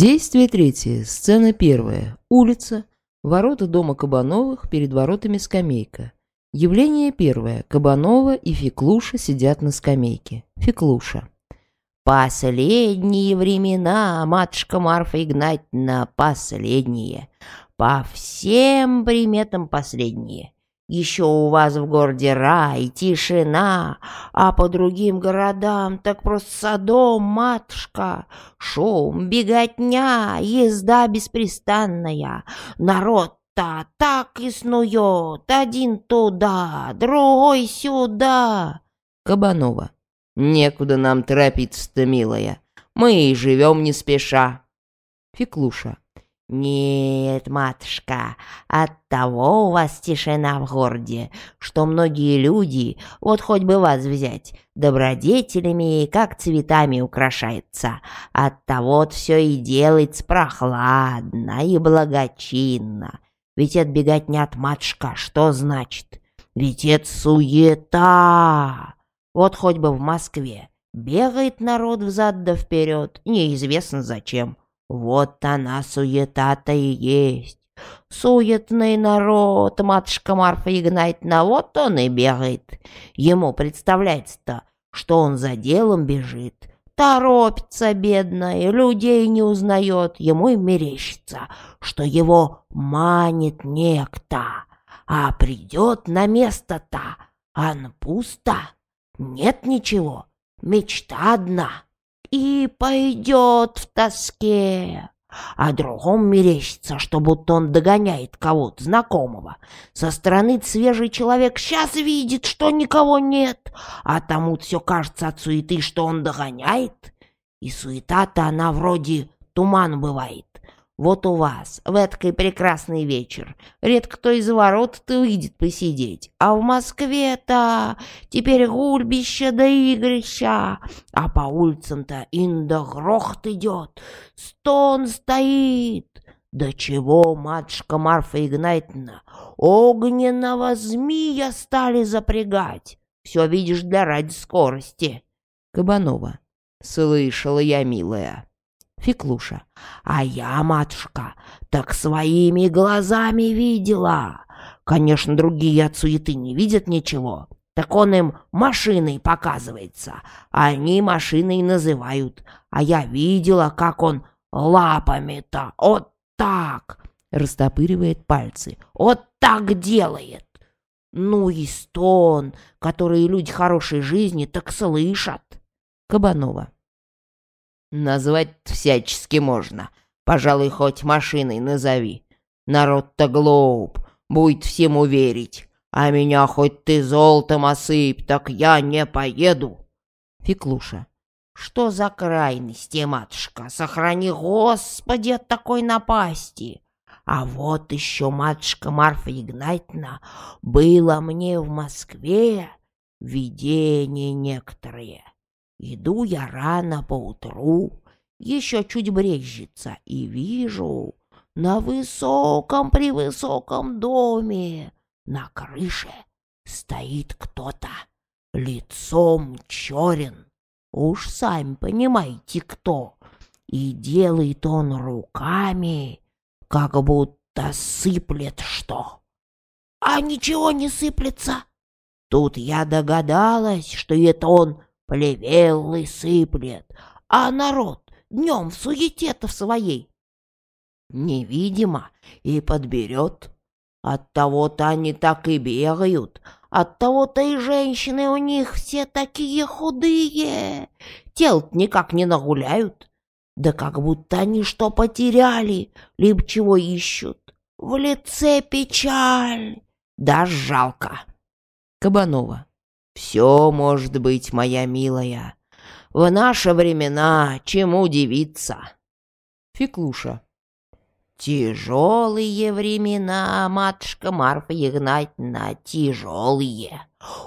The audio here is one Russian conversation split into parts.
Действие третье. Сцена первая. Улица. Ворота дома Кабановых, перед воротами скамейка. Явление первое. Кабанова и Феклуша сидят на скамейке. Феклуша. Последние времена, матушка Марфа Игнатьевна, последние. По всем приметам последние. Еще у вас в городе рай, тишина, а по другим городам так просто садом, матушка. Шум, беготня, езда беспрестанная. Народ-то так и снует, один туда, другой сюда. Кабанова. Некуда нам торопиться-то, милая. Мы и живем не спеша. Феклуша. «Нет, матушка, оттого у вас тишина в городе, что многие люди, вот хоть бы вас взять, добродетелями, как цветами украшается, оттого все и делается прохладно и благочинно. Ведь отбегать не от матушка, что значит? Ведь это суета!» Вот хоть бы в Москве бегает народ взад да вперед, неизвестно зачем. Вот она суета-то и есть. Суетный народ, матушка Марфа Игнатьевна, вот он и бегает. Ему представляется-то, что он за делом бежит. Торопится, бедная, людей не узнает, ему и мерещится, что его манит некто. А придет на место-то, а пусто. Нет ничего, мечта одна. И пойдет в тоске. А другом мерещится, что будто он догоняет кого-то знакомого. Со стороны свежий человек сейчас видит, что никого нет, а тому все кажется от суеты, что он догоняет. И суета-то она вроде туман бывает. Вот у вас в эткой прекрасный вечер. Редко кто из ворот-то выйдет посидеть. А в Москве-то теперь гульбище да игрища. А по улицам-то инда грохот идет. Стон стоит. Да чего, матушка Марфа Игнатьевна, огненного змея стали запрягать. Все видишь для ради скорости. Кабанова. Слышала я, милая. Феклуша. А я, матушка, так своими глазами видела. Конечно, другие от суеты не видят ничего. Так он им машиной показывается. Они машиной называют. А я видела, как он лапами-то вот так растопыривает пальцы. Вот так делает. Ну и стон, который люди хорошей жизни так слышат. Кабанова. Назвать всячески можно. Пожалуй, хоть машиной назови. Народ-то глуп, будет всему верить. А меня хоть ты золотом осыпь, так я не поеду. Феклуша. Что за крайности, матушка? Сохрани, Господи, от такой напасти. А вот еще, матушка Марфа Игнатьевна, было мне в Москве видение некоторые. Иду я рано поутру, еще чуть брежется, и вижу на высоком-превысоком доме на крыше стоит кто-то, лицом черен. Уж сами понимаете, кто. И делает он руками, как будто сыплет что. А ничего не сыплется. Тут я догадалась, что это он плевелы сыплет, а народ днем в суете-то своей невидимо и подберет. Оттого-то они так и бегают, оттого-то и женщины у них все такие худые, тел никак не нагуляют. Да как будто они что потеряли, либо чего ищут. В лице печаль, да жалко. Кабанова. Все может быть, моя милая. В наши времена чему удивиться? Феклуша. Тяжелые времена, матушка Марфа Игнатьевна, тяжелые.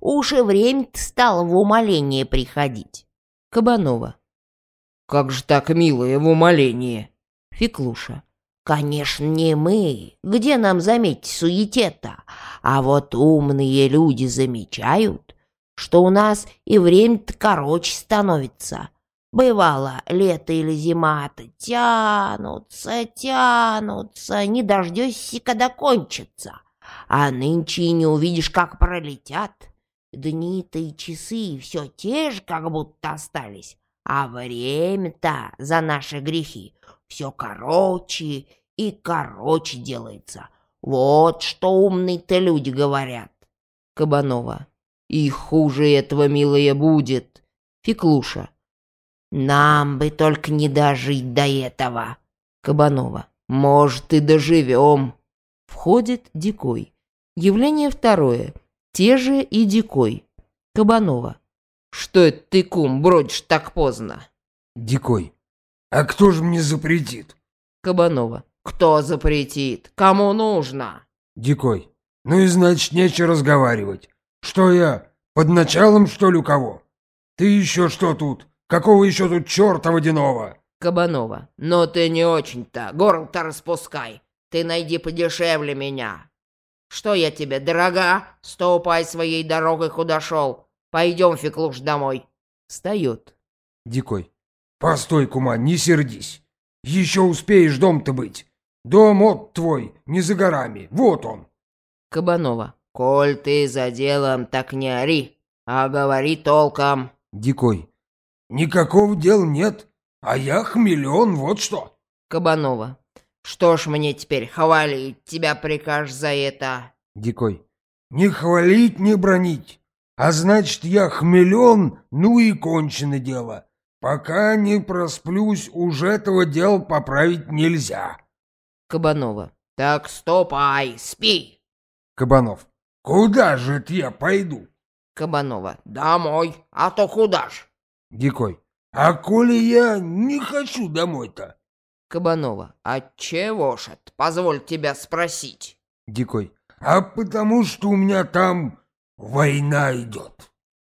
Уж и время-то стало в умоление приходить. Кабанова. Как же так, милая, в умоление? Феклуша. Конечно, не мы. Где нам заметить суете-то? А вот умные люди замечают, что у нас и время-то короче становится. Бывало, лето или зима-то тянутся, тянутся, не дождешься, когда кончится. А нынче и не увидишь, как пролетят. Дни-то и часы все те же, как будто остались. А время-то за наши грехи все короче и короче делается. Вот что умные-то люди говорят. Кабанова. И хуже этого, милая, будет. Феклуша. Нам бы только не дожить до этого. Кабанова. Может, и доживем. Входит Дикой. Явление второе. Те же и Дикой. Кабанова. Что это ты, кум, бродишь так поздно? Дикой. А кто же мне запретит? Кабанова. Кто запретит? Кому нужно? Дикой. Ну и значит, нечего разговаривать. Что я, под началом, что ли, у кого? Ты еще что тут? Какого еще тут черта водяного? Кабанова. Но ты не очень-то. Горло-то распускай. Ты найди подешевле меня. Что я тебе, дорога? Ступай своей дорогой, куда шел. Пойдем, Феклуш, домой. Встает. Дикой. Постой, кума, не сердись. Еще успеешь дом-то быть. Дом от твой, не за горами. Вот он. Кабанова. Коль ты за делом, так не ори, а говори толком. Дикой. Никакого дела нет, а я хмелен, вот что. Кабанова. Что ж мне теперь хвалить тебя прикажешь за это? Дикой. Не хвалить, не бронить. А значит, я хмелен, ну и кончено дело. Пока не просплюсь, уж этого дела поправить нельзя. Кабанова. Так стопай, спи. Кабанов. Куда же я пойду? Кабанова. Домой. А то куда ж? Дикой. А коли я не хочу домой-то? Кабанова. Отчего ж это? Позволь тебя спросить. Дикой. А потому что у меня там война идет.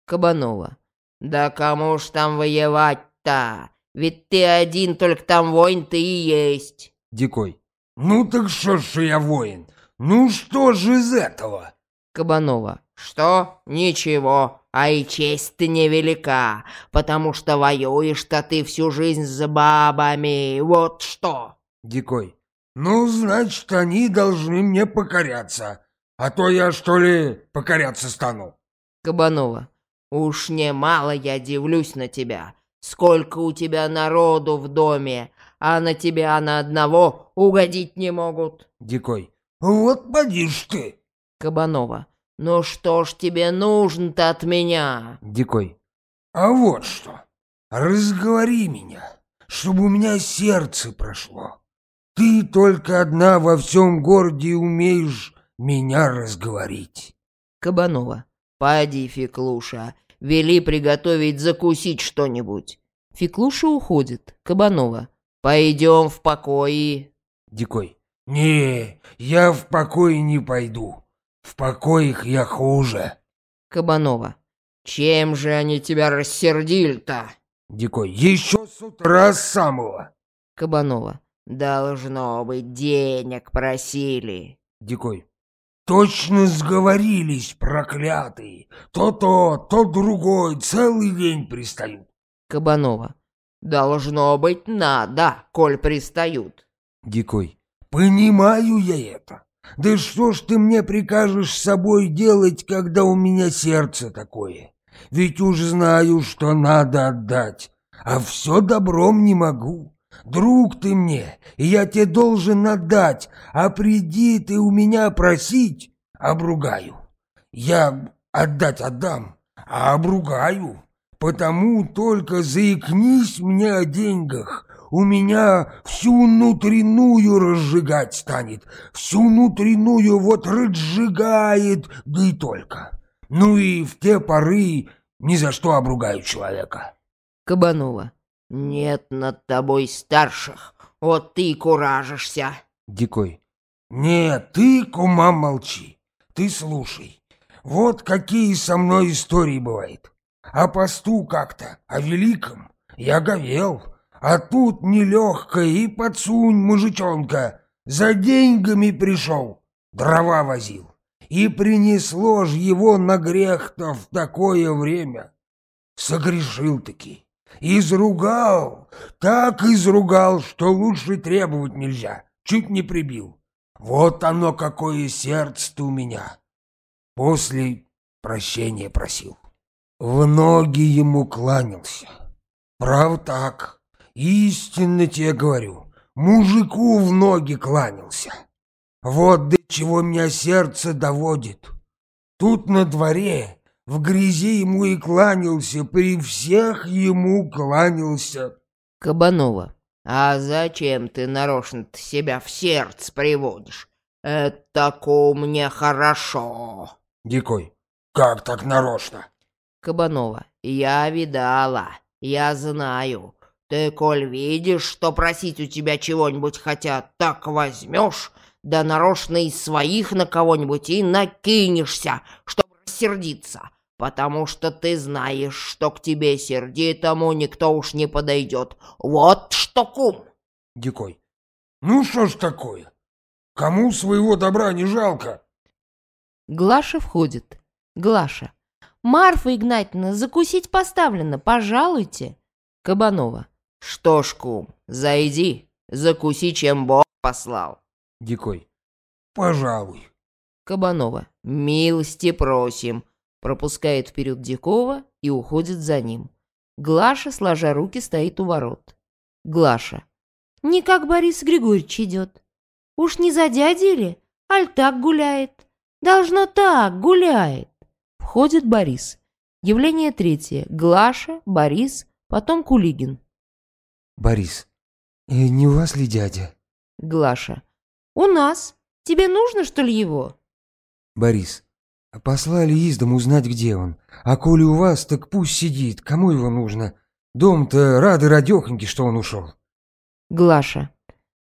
Кабанова. Да кому ж там воевать-то? Ведь ты один, только там воин ты и есть. Дикой. Ну так что ж я воин? Ну что же из этого? Кабанова. Что? Ничего. А и честь-то невелика, потому что воюешь-то ты всю жизнь с бабами. Вот что. Дикой. Ну, значит, они должны мне покоряться. А то я, что ли, покоряться стану. Кабанова. Уж немало я дивлюсь на тебя. Сколько у тебя народу в доме, а на тебя на одного угодить не могут. Дикой. Вот поди ж ты. Кабанова. Ну что ж тебе нужно-то от меня? Дикой. А вот что. Разговори меня, чтобы у меня сердце прошло. Ты только одна во всем городе умеешь меня разговорить. Кабанова. Поди, Феклуша, вели приготовить закусить что-нибудь. Феклуша уходит. Кабанова. Пойдем в покое. Дикой. Не, я в покое не пойду. В покоях я хуже. Кабанова. Чем же они тебя рассердили-то? Дикой. Еще с утра с самого. Кабанова. Должно быть, денег просили. Дикой. Точно сговорились, проклятые. То-то, то другой, целый день пристают. Кабанова. Должно быть, надо, коль пристают. Дикой. Понимаю я это. Да что ж ты мне прикажешь с собой делать, когда у меня сердце такое? Ведь уж знаю, что надо отдать, а все добром не могу. Друг ты мне, и я тебе должен отдать, а приди ты у меня просить, обругаю. Я отдать отдам, а обругаю, потому только заикнись мне о деньгах, у меня всю внутреннюю разжигать станет, всю внутреннюю вот разжигает, да и только. Ну и в те поры ни за что обругаю человека. Кабанова. Нет над тобой старших, вот ты куражишься. Дикой. Нет, ты, кума, молчи. Ты слушай. Вот какие со мной истории бывают. О посту как-то, о великом. Я говел, а тут нелегкая и подсунь мужичонка. За деньгами пришел, дрова возил. И принесло ж его на грех-то в такое время. Согрешил-таки. Изругал, так изругал, что лучше требовать нельзя. Чуть не прибил. Вот оно какое сердце-то у меня. После прощения просил. В ноги ему кланялся. Прав так, истинно тебе говорю, мужику в ноги кланялся. Вот до чего меня сердце доводит. Тут на дворе, в грязи ему и кланялся, при всех ему кланялся. Кабанова. А зачем ты нарочно себя в сердце приводишь? Это мне хорошо. Дикой. Как так нарочно? Кабанова. Я видала, я знаю. Ты, коль видишь, что просить у тебя чего-нибудь хотят, так возьмешь, да нарочно из своих на кого-нибудь и накинешься, чтобы рассердиться, потому что ты знаешь, что к тебе сердитому никто уж не подойдет. Вот что, кум!» Дикой. «Ну что ж такое? Кому своего добра не жалко?» Глаша входит. Глаша. «Марфа Игнатьевна, закусить поставлено, пожалуйте». Кабанова. «Что ж, кум, зайди, закуси, чем Бог послал». Дикой. Пожалуй. Кабанова. Милости просим. Пропускает вперед Дикова и уходит за ним. Глаша, сложа руки, стоит у ворот. Глаша. Не как Борис Григорьевич идет. Уж не за дядей ли? Аль так гуляет. Должно так, гуляет. Входит Борис. Явление третье. Глаша, Борис, потом Кулигин. Борис. Э, не у вас ли дядя? Глаша. «У нас. Тебе нужно, что ли, его?» Борис. «Послали из дому узнать, где он. А коли у вас, так пусть сидит. Кому его нужно? Дом-то рады радехоньки, что он ушел». Глаша.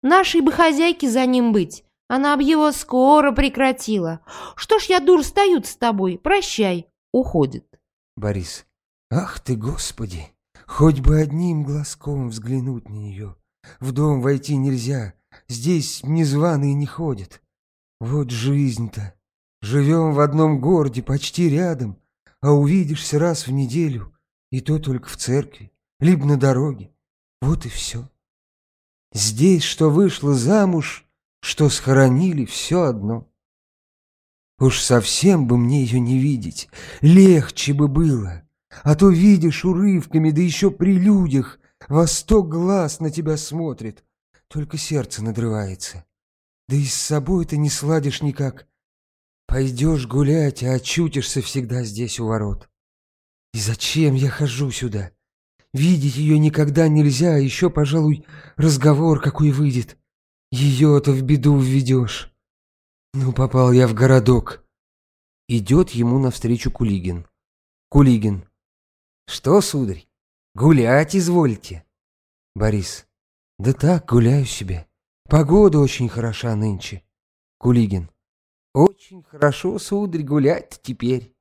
«Нашей бы хозяйке за ним быть. Она б его скоро прекратила. Что ж я, дур, стою с тобой? Прощай». Уходит. Борис. «Ах ты, Господи! Хоть бы одним глазком взглянуть на нее. В дом войти нельзя, Здесь незваные не ходят. Вот жизнь-то. Живем в одном городе, почти рядом, а увидишься раз в неделю, и то только в церкви, либо на дороге. Вот и все. Здесь, что вышло замуж, что схоронили, все одно. Уж совсем бы мне ее не видеть, легче бы было. А то видишь урывками, да еще при людях, во сто глаз на тебя смотрит, только сердце надрывается. Да и с собой ты не сладишь никак. Пойдешь гулять, а очутишься всегда здесь у ворот. И зачем я хожу сюда? Видеть ее никогда нельзя, а еще, пожалуй, разговор какой выйдет. Ее-то в беду введешь. Ну, попал я в городок. Идет ему навстречу Кулигин. Кулигин. Что, сударь, гулять извольте? Борис. Да так, гуляю себе. Погода очень хороша нынче. Кулигин. Очень хорошо, сударь, гулять теперь.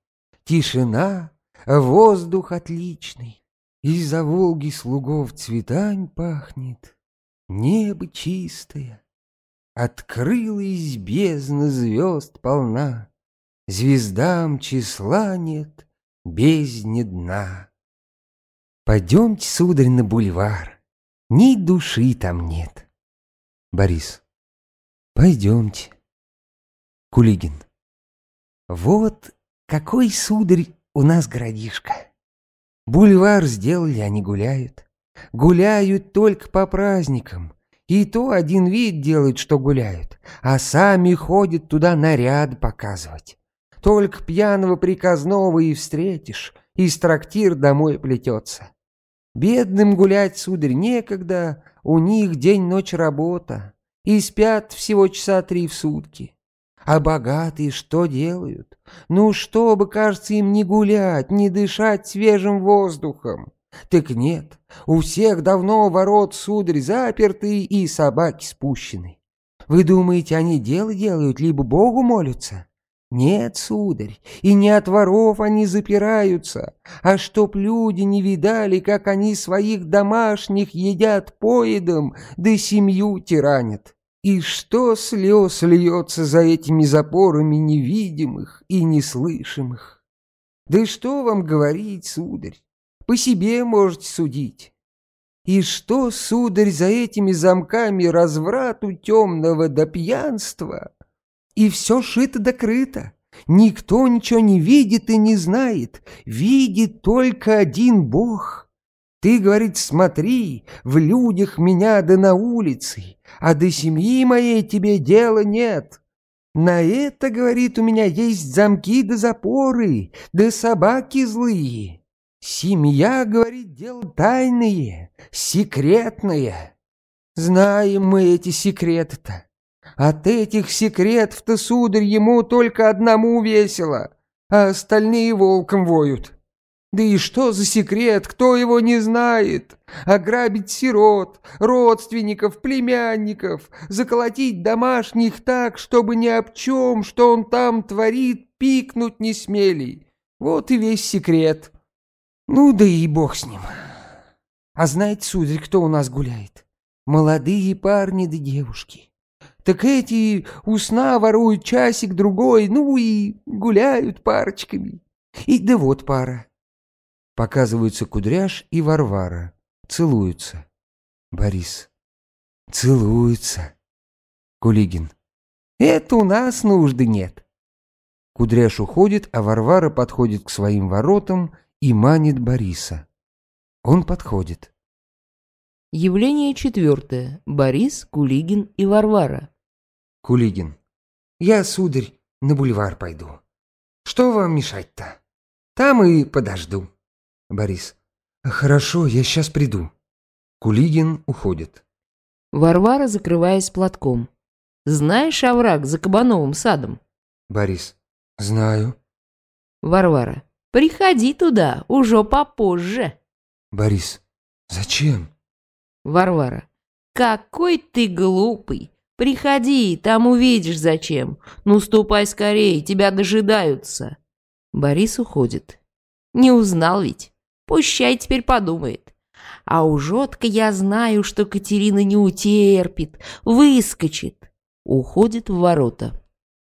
Тишина, воздух отличный. Из-за Волги слугов цветами пахнет. Небо чистое. Открылась бездна звезд полна. Звездам числа нет, бездне дна. Пойдемте, сударь, на бульвар. Ни души там нет. Борис. Пойдемте. Кулигин. Вот какой, сударь, у нас городишко. Бульвар сделали, они гуляют. Гуляют только по праздникам. И то один вид делают, что гуляют, а сами ходят туда наряд показывать. Только пьяного приказного и встретишь, из трактир домой плетется. Бедным гулять, сударь, некогда, у них день-ночь работа, и спят всего часа три в сутки. А богатые что делают? Ну, чтобы, кажется, им не гулять, не дышать свежим воздухом. Так нет, у всех давно ворот, сударь, заперты и собаки спущены. Вы думаете, они дело делают, либо Богу молятся? Нет, сударь, и не от воров они запираются, а чтоб люди не видали, как они своих домашних едят поедом, да семью тиранят. И что слез льется за этими запорами невидимых и неслышимых? Да что вам говорить, сударь? по себе можете судить. И что, сударь, за этими замками разврату темного до пьянства? И все шито да крыто. Никто ничего не видит и не знает. Видит только один Бог. Ты, говорит, смотри, в людях меня да на улице, а до семьи моей тебе дела нет. На это, говорит, у меня есть замки да запоры, да собаки злые. Семья, говорит, дело тайное, секретное. Знаем мы эти секреты-то. От этих секретов-то, сударь, ему только одному весело, а остальные волком воют. Да и что за секрет, кто его не знает? Ограбить сирот, родственников, племянников, заколотить домашних так, чтобы ни об чем, что он там творит, пикнуть не смели. Вот и весь секрет. Ну да и бог с ним. А знаете, сударь, кто у нас гуляет? Молодые парни да девушки. Так эти у сна воруют часик-другой, ну и гуляют парочками. И да вот пара. Показываются Кудряш и Варвара. Целуются. Борис. Целуются. Кулигин. Это у нас нужды нет. Кудряш уходит, а Варвара подходит к своим воротам и манит Бориса. Он подходит. Явление четвертое. Борис, Кулигин и Варвара. Кулигин. Я, сударь, на бульвар пойду. Что вам мешать-то? Там и подожду. Борис. Хорошо, я сейчас приду. Кулигин уходит. Варвара, закрываясь платком. Знаешь овраг за Кабановым садом? Борис. Знаю. Варвара. Приходи туда, уже попозже. Борис. Зачем? Варвара. Какой ты глупый. Приходи, там увидишь зачем. Ну, ступай скорее, тебя дожидаются. Борис уходит. Не узнал ведь. Пущай теперь подумает. А уж отко я знаю, что Катерина не утерпит, выскочит. Уходит в ворота.